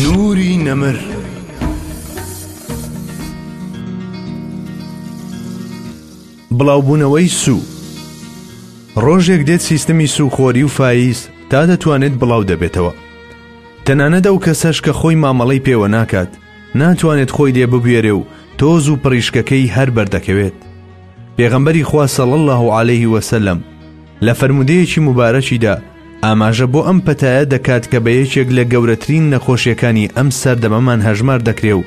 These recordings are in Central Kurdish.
نوری نەمر بڵاوبوونەوەی سو ڕۆژێک دێت سیستمی سوخۆری و فیس تا دەتوانێت بڵاو دەبێتەوە تەنانەت ئەو کەسەش کە خۆی مامەڵەی پێوە ناکات ناتوانێت خۆی لێ ببوێرێ و تۆز و پڕیشکەکەی هەر بەردەکەوێت پێغەمبەری خوا سەڵ الله عليه وسلم لە فەرموودەیەکی موبارەکیدا ئاماژە بۆ ئەم پەتایە دەکات کە بە یەکێک لە گەورەترین نەخۆشیەکانی ئەم سەردەمەمان هەژمار دەکرێ و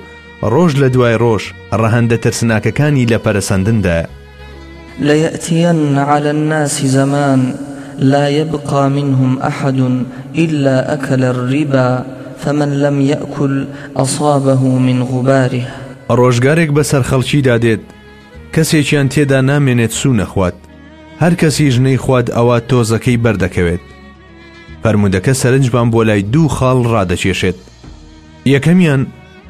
ڕۆژ لە دوای ڕۆژ ڕەهەندە ترسناکەکانی لە پەرەسەندندایە. ليأتين على الناس زمان لا يبقى منهم احد الا اكل الربا فمن لم يأكل اصابه من غباره. ڕۆژگارێک بەسەر خەڵکیدا دێت کەسێکیان تێدا نامێنێت سوو نەخوات هەر کەسیش نەیخوات ئەوا تۆزەکەی بەردەکەوێت فەرموودەکە سەرنجمان بۆ لای دوو خاڵ ڕادەکێشێت یەکەمیان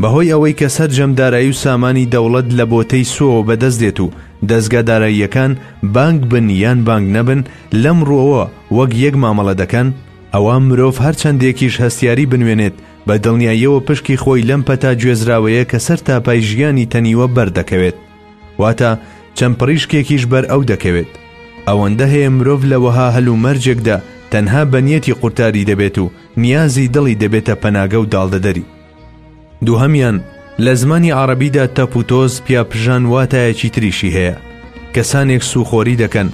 بەهۆی ئەوەی کە سەرجەم دارایی و سامانی دەوڵەت لە بۆتەی سوەوە بەدەست دێت و دەستگا داراییەکان بانگ بن یان بانگ نەبن لەم ڕوەوە وەک یەک مامەڵە دەکەن ئەوا مرۆڤ هەرچەندێکیش هەستیاری بنوێنێت بە دڵنیاییەوە پشکی خۆی لەم پەتا گوێزراوەیە کە سەر تاپای ژیانی تەنیوە بەردەکەوێت واتە چەند پڕیشکێکیش بەر ئەو دەکەوێت ئەوەندە هەیە مرۆڤ لە وەها هەل و مەرجێکدا تەنها بەنیەتی قورتاری دەبێت و نیازی دڵی دەبێتە پەناگە و داڵدەدەری دووهەمیان لە زمانی عربیدا تەپ و تۆز پیاپژان واتایەکی تریشی هەیە کەسانێک سوخۆری دەکەن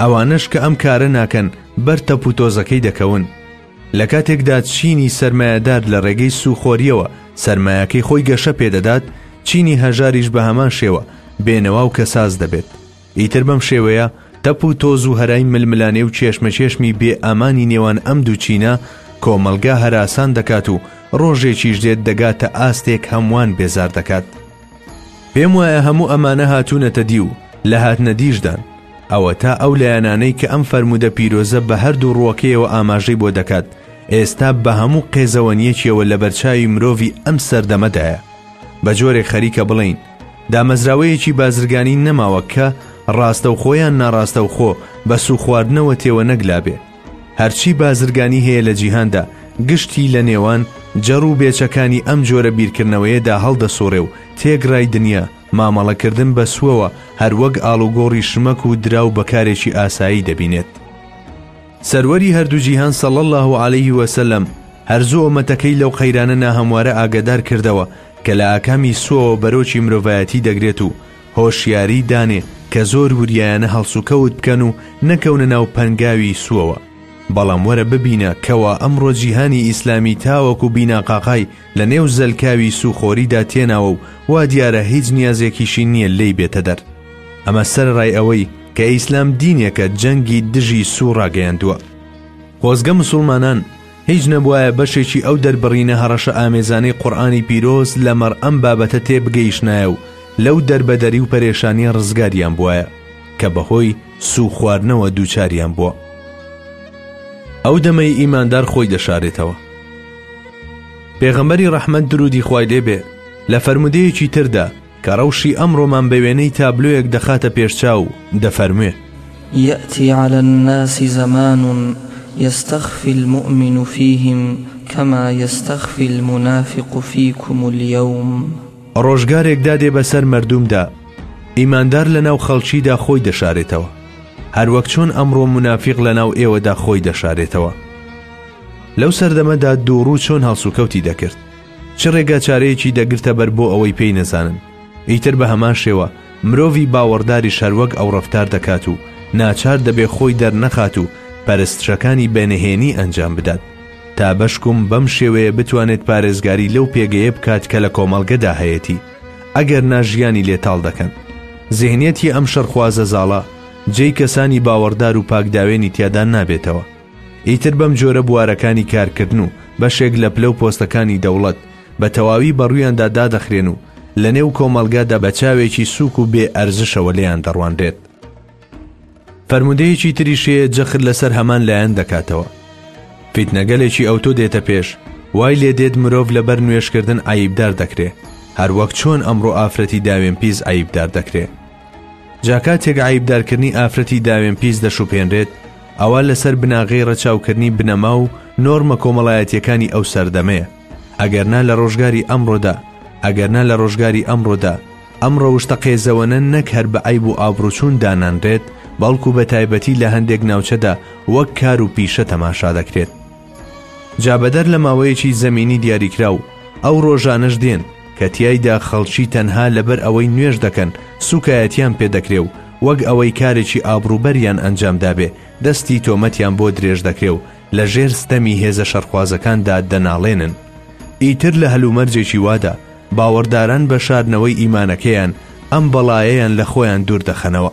ئەوانش کە ئەم کارە ناکەن بەر تەپ و تۆزەکەی دەکەون لە کاتێکدا چینی سەرمایەدار لە ڕێگەی سوخۆریەوە سەرمایەکەی خۆی گەشە پێدەدات چینی هەژاریش بە هەمان شێوە بێنەوا و کەساز دەبێت ئیتر بەم شێوەیە تەپ و تۆز و هەرای ململانێ و کێشمەکێشمی بێ ئامانی نێوان ئەم دووچینە کۆمەلگا هەراسان دەکات و ڕۆژێکیش دێت دەگاتە ئاستێک هەمووان بێزار دەکات پێم وایە هەموو ئەمانە هاتوونەتە دی و لە هاتنە دیشدان ئەوە تا ئەو لایەنانەی کە ئەم فەرموودە پیرۆزە بە هەردوو ڕووەکەیەوە ئاماژەی بۆ دەکات ئێستا بە هەموو قێزەوەنیەکیەوە لە بەرچاوی مرۆڤی ئەم سەردەمەدایە بە جۆرێک خەریکە بڵین دامەزراوەیەکی بازرگانی نەماوە کە ڕاستەوخۆیان ناڕاستەوخۆ بە سوخواردنەوە تێوە نەگلابێ هەرچی بازرگانی هەیە لە جیهاندا گشتی لە نێوان جەڕ و بێچەکانی ئەم جۆرە بیرکردنەوەیەدا هەڵدەسوڕێ و تێکڕای دنیا مامەڵەکردن بە سووەوە هەر وەک ئاڵوگۆڕی شمەک و دراو بە کارێکی ئاسایی دەبینێت. سەروەری هەردوو جیهان صلی اللە علیه و سلم هەر زوو ئۆمەتەکەی لەو قەیرانە ناهەموارە ئاگادار کردەوە کە لە ئاکامی سووەوە بەرۆکی مرۆڤایەتی دەگرێت و هۆشیاریی دانێ کە زۆر وریایانە هەڵسوکەوت بکەن و نەکەونە ناو پەنگاوی سووەوە، بەڵام وەرە ببینە کەوا ئەمڕۆ جیهانی ئیسلامی تاوەکو بیناقاقای لە نێو زەلکاوی سووخۆریدا تێناوە و وا دیارە هیچ نیازێکیشی نییە لێی بێتە دەر. ئەمە سەرەڕای ئەوەی کە ئیسلام دینێکە جەنگی دژی سوو ڕاگەیاندووە. خۆزگە مسوڵمانان هیچ نەبوایە بەشێکی ئەو دەربڕینە هەڕەشە ئامێزانەی قورئانی پیرۆز لەمەڕ ئەم بابەتە تێ بگەیشتنایە و لەو دەربەدەری و پەرێشانیە ڕزگاریان بوایە کە بەهۆی سوو خواردنەوە دووچاریان بووە ئەو دەمەی ئیماندار خۆی دەشارێتەوە پێغەمبەری ڕەحمەت درودی خوای لێبێ لە فەرمودەیەکی تردا کە ڕەوشی ئەمڕۆمان بە وێنەی تابلۆیەک دەخاتە پێشچاو، دەفەرموێ. یاتی علی الناس زمان یستخفی المومن فیهم کما یستخفی المنافق فیکم الیوم. ڕۆژگارێک دادێ بەسەر مەردومدا، ئیماندار لەناو خەڵکیدا خۆی دەشارێتەوە، هەروەک چۆن ئەمڕۆ مونافیق لەناو ئێوەدا خۆی دەشارێتەوە. لەو سەردەمەدا دووڕوو چۆن هەڵسوکەوتی دەکرد؟ چ ڕێگا چارەیەکی دەگرتە بەر بۆ ئەوەی پێی نەزانن ئیتر بە هەمان شێوە مرۆڤی باوەڕداری شەروەک ئەو ڕفتار دەکات و ناچار دەبێ خۆی دەرنەخات و پەرستشەکانی بەنهێنی ئەنجام بدات تا بەشکم بەم شێوەیە بتوانێت پارێزگاری لەو پێگەیە بکات کە لە کۆمەڵگەدا هەیەتی ئەگەر ناژیانی لێتاڵ دەکەن زیهنیەتی ئەم شەرخوازە زاڵە جێی کەسانی باوەڕدار و پاکداوێنی تیادا نابێتەوە ئیتر بەم جۆرە بوارەکانی کارکردن و بەشێک لە پلە و پۆستەکانی دەوڵەت بە تەواوی بەڕوویاندا دادەخرێن و لە نێو کۆمەڵگادا بە چاوێکی سووک و بێ ئەرزشەوە لێیان دەڕوانرێت فەرمودەیەکی تریشەیە جەخت لەسەر هەمان لایەن دەکاتەوە فیتنەگەلێکی ئەوتۆ دێتە پێش وای لێ دێت مرۆڤ لەبەر نوێشکردن عیبدار دەکرێ هەروەک چۆن ئەمڕۆ ئافرەتی داوێن پیس عیبدار دەکرێ جا کاتێک عەیبدارکردنی ئافرەتی داوێن پیس دەشوبهێنرێت ئەوە لەسەر بناغەی ڕەچاوکردنی بنەما و نۆرمە کۆمەڵایەتیەکانی ئەو سەردەمەیە ئەگەرنا لە ڕۆژگاری ئەمڕۆدا ئەگەرنا لە ڕۆژگاری ئەمڕۆدا ئەم ڕەوشتە قێزەوەنە نەک هەر بە عیب و ئابروچوون دانانرێت بەڵکو بە تایبەتی لە هەندێک ناوچەدا وەک کار و پیشە تەماشا دەکرێت جا بەدەر لە ماوەیەکی زەمینی دیاریکراو ئەو ڕۆژانەش دێن کە تیایدا خەڵکی تەنها لەبەر ئەوەی نوێژ دەکەن سوکایەتیان پێ دەکرێ و وەک ئەوەی کارێکی ئابڕوبەریان ئەنجام دابێ دەستی تۆمەتیان بۆ درێژ دەکرێ و لە ژێر ستەمی هێزە شەڕخوازەکاندا دەناڵێنن ئیتر لە هەلومەرجێکی وادا باوەڕداران بە شاردنەوەی ئیمانەکەیان ئەم بەڵایەیان لە خۆیان دوور دەخەنەوە.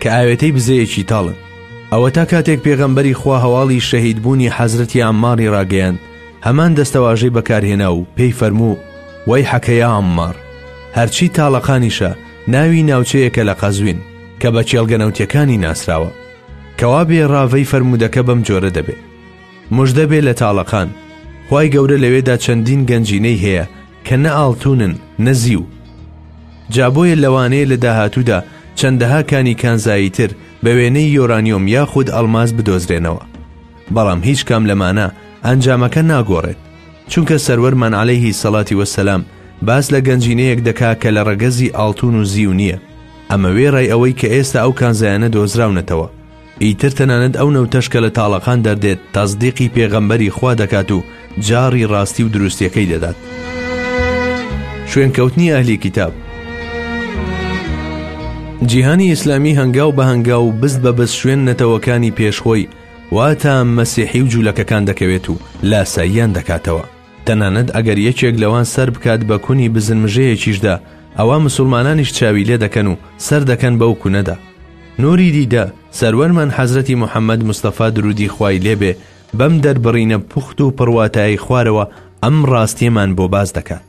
کە ئاوێتەی بزەیەکی تاڵن. ئەوەتا کاتێک پێغەمبەری خوا هەواڵی شەهیدبوونی حەزرەتی عەمماڕی ڕاگەیاند، هەمان دەستەواژەی بەکارهێنا و پێی فەرموو، وەیحەکە یا عەمماڕ، هەرچی تاڵەقانیشە، ناوی ناوچەیەکە لە قەزوین، کە بە کێڵگە نەوتییەکانی ناسراوە. کەوابێ ڕاڤەی فەرموودەکە بەم جۆرە دەبێ، موژدەبێ لە تاڵەقان، خوای گەورە لەوێدا چەندین گەنجینەی هەیە، کە نە ئاڵتونن نە زیو جا بۆیە لەوانەیە لە داهاتوودا چەندەها کانی کانزایی تر بە وێنەی یۆرانیۆم یاخود ئەڵماس بدۆزرێنەوە بەڵام هیچ کام لەمانە ئەنجامەکە ناگۆڕێت چونکە سەروەرمان عەلەیهی سەڵاتی وەسەلام باس لە گەنجینەیەک دەکا کە لە ڕەگەزی ئاڵتون و زیو نییە ئەمە وێڕای ئەوەی کە ئێستا ئەو کانزایانە دۆزراونەتەوە ئیتر تەنانەت ئەو نەوتەش کە لە تاڵەقان دەردێت تەسدیقی پێغەمبەری خوا دەکات و جاڕی ڕاستی و دروستیەکەی دەدات شوێن کەوتنی ئەهلی کتاب جیهانی ئیسلامی هەنگاو بە هەنگاو و بست بە بست شوێن نەتەوەکانی پێشخۆی واتە مەسیحی و جوولەکەکان دەکەوێت و لاساییان دەکاتەوە تەنانەت ئەگەر یەکێک لەوان سەر بکات بە کونی بزن مژەیەکیشدا ئەوا مسوڵمانانیش چاوی لێ دەکەن و سەر دەکەن بەو کونەدا. نوری دیدە، سەروەرمان حەزرەتی محەمەد مستەفا درودی خوای لێ بێ بەم دەربڕینە پوخت و پڕواتایەی خوارەوە ئەم ڕاستیەمان بۆ باس دەکات.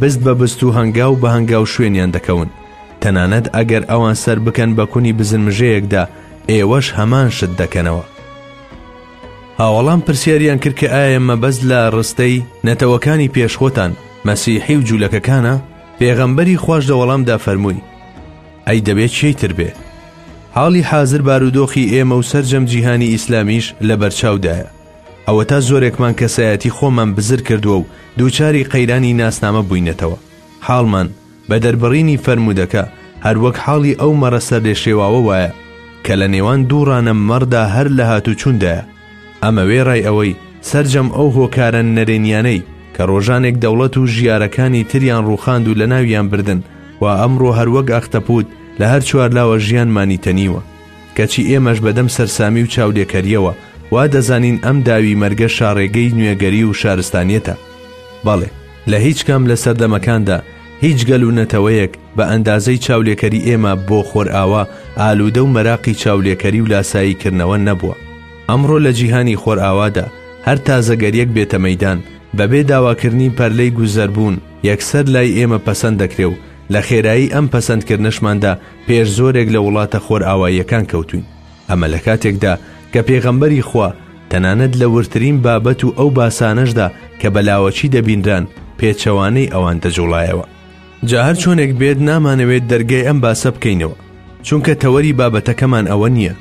بست بە بست و هەنگاو بە هەنگاو شوێنیان دەکەون، تەنانەت ئەگەر ئەوان سەر بکەن بە کونی بزنمژەیەکدا ئێوەش هەمان شت دەکەنەوە. هاوەڵان پرسیاریان کرد کە ئایا مەبەست لە ڕستەی نەتەوەکانی پێش خۆتان مەسیحی و جوولەکەکانە؟ پێغەمبەری خوش لە وەڵامدا فەرمووی، ئەی دەبێت کێی تر بێ؟ حاڵی حازر بارودۆخی ئێمە و سەرجەم جیهانی ئیسلامیش لە بەرچاودایە، ئەوەتا زۆرێکمان کەسایەتی خۆمان بزر کردووە و دووچاری قەیرانی ناسنامە بووینەتەوە، حاڵمان بە دەربڕینی فەرموودەکە هەر وەک حاڵی ئەو مەڕە سەرلێشێواوە وایە کە لە نێوان دوو ڕانە مەڕدا هەر لە هاتوچووندایە، ئەمە وێڕای ئەوەی سەرجەم ئەو هۆکارە نەرێنییانەی کە ڕۆژانێک دەوڵەت و ژیارەکانی تریان ڕووخاند و لەناویان بردن و ئەمڕۆ هەر وەک ئەختەپووت لە هەر چوارلاوە ژیانمانی تەنیوە. کەچی ئێمەش بە دەم سەرسامی و چاولێکەرییەوە وا دەزانین ئەم داوی مەرگە شاڕێگەی نوێگەری و شارستانیەتە. بەڵێ، لە هیچ کام لە سەردەمەکاندا هیچ گەل و نەتەوەیەک بە ئەندازەی چاولێکەری ئێمە بۆ خۆرئاوا ئالوودە و مەراقی چاولێکەری و لاسایی کردنەوە نەبووە. ئەمڕۆ لە جیهانی خۆرئاوادا هەر تازەگەریەک بێتە مەیدان بە بێ داواکردنی پەرلەی گوزەربوون یەکسەر لای ئێمە پەسەند دەکرێ و لە خێرایی ئەم پەسەندکردنەشماندا پێش زۆرێک لە وڵاتە خۆرئاواییەکان کەوتووین، ئەمە لە کاتێکدا کە پێغەمبەری خوا تەنانەت لە وردترین بابەت و ئەو باسانەشدا کە بە لاوەکی دەبینران پێچەوانەی ئەوان دەجوڵایەوە. جا هەر چۆنێک بێت نامانەوێت دەرگای ئەم باسە بکەینەوە، چونکە تەوەری بابەتەکەمان ئەوە نییە،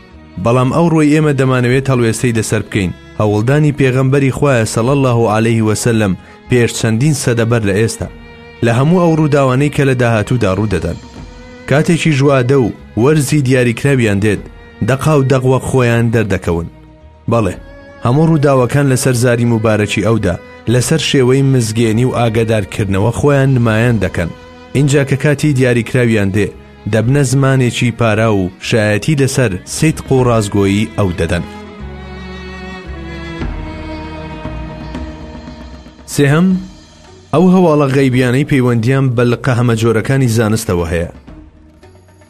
بەڵام ئەوڕۆی ئێمە دەمانەوێت هەڵوێستەی لەسەر بکەین هەوڵدانی پێغەمبەری خوایە صلی اللە علیه وسلم پێش چەندین سەدە بەر لە ئێستا لە هەموو ئەو ڕووداوانەی کە لە داهاتوودا ڕوودەدەن کاتێکیش وادە و وەرزی دیاریکراویان دێت دەقا و دەقوە خۆیان دەردەکەون بەڵێ هەموو ڕووداوەکان لەسەر زاری مبارەکی ئەودا لەسەر شێوەی مزگێنی و ئاگادارکردنەوە خۆیان نمایان دەکەن اینجا کە کاتی دیاریکراویان دێ دەبنە زمانێکی پاراو و شایەتی لەسەر سیدق و ڕاستگۆیی ئەو دەدەن. سێهەم، ئەو هەواڵە غەیبیانەی پەیوەندییان بە لقە هەمەجۆرەکانی زانستەوە هەیە.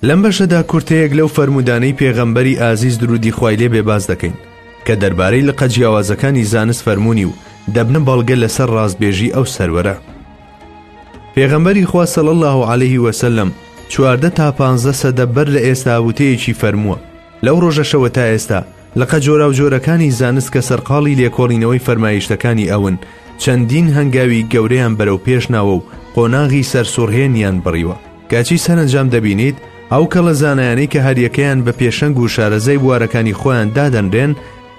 لەم بەشەدا کورتەیەک لەو فەرموودانەی پێغەمبەری ئازیز دروودی خوای لێ بێ باس دەکەین، کە دەربارەی لقە جیاوازەکانی زانست فەرموونی و دەبنە بەڵگە لەسەر ڕاستبێژی ئەو سەروەرە. پێغەمبەری خوا صلی اللە علیه و سلم چواردە تا پانزدە سەدە بەر لە ئێستا وتەیەکی فەرمووە لەو ڕۆژەشەوە تا ئێستا لقە جۆراوجۆرەکانی زانست کە سەرقاڵی لێکۆڵینەوەی فەرمایشتەکانی ئەون چەندین هەنگاوی گەورەیان بەرەو پێش ناوە و قۆناغی سەرسوڕهێنیان بڕیوە کاچی سەرنجام دەبینیت ئەو کەڵە زانایانەی کە هەریەکەیان بە پێشەنگ و شارەزای بوارەکانی خۆیان دادەنرێن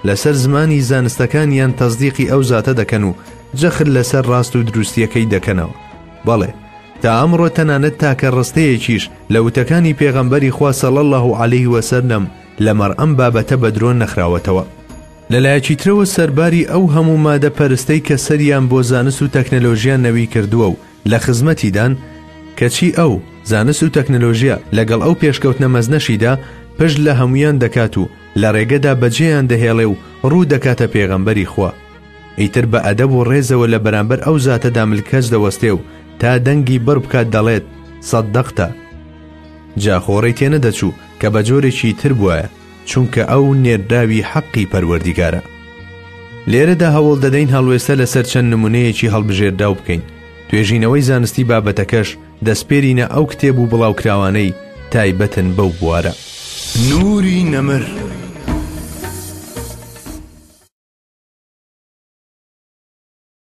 لەسەر زمانی زانستەکانیان تەزدیقی ئەو زاتە دەکەن و جەخت لەسەر ڕاست و دروستیەکەی دەکەنەوە بەڵێ تا ئەمڕۆ تەنانەت تاکە ڕستەیەکیش لە وتەکانی پێغەمبەری خوا صلی الله علیه وسلم لەمەڕ ئەم بابەتە بە درۆ نەخراوەتەوە لەلایەکی ترەوە سەرباری ئەو هەموو مادە پەرستەی کە سەریان بۆ زانست و تەکنەلۆژیا نەوی کردووە و لە خزمەتیدان کەچی ئەو زانست و تەکنەلۆژیا لەگەڵ ئەو پێشکەوتنە مەزنەشیدا پشت لە هەموویان دەکات و لە ڕێگەدا بەجێیان دەهێڵێ و ڕوو دەکاتە پێغەمبەری خوا ئیتر بە ئەدەب و ڕێزەوە لە بەرامبەر ئەو زاتەدا ملکەچ دەوەستێ و تا دەنگی بڕ بکات دەڵێت سەدەقتە جا خۆڕی تێ نەدەچوو کە بە جۆرێکی تر بواە چونکە ئەو نێردراوی حەقی پەروەردیگارە لێرەدا هەوڵ دەدەین هەڵوێستە لەسەر چەند نمونەیەکی هەڵبژێرداو بکەین توێژینەوەی زانستی بابەتەکەش دەسپێرینە ئەو کتێب و بڵاوکراوانەی تایبەتن بەو بوارە. نوری نەمر.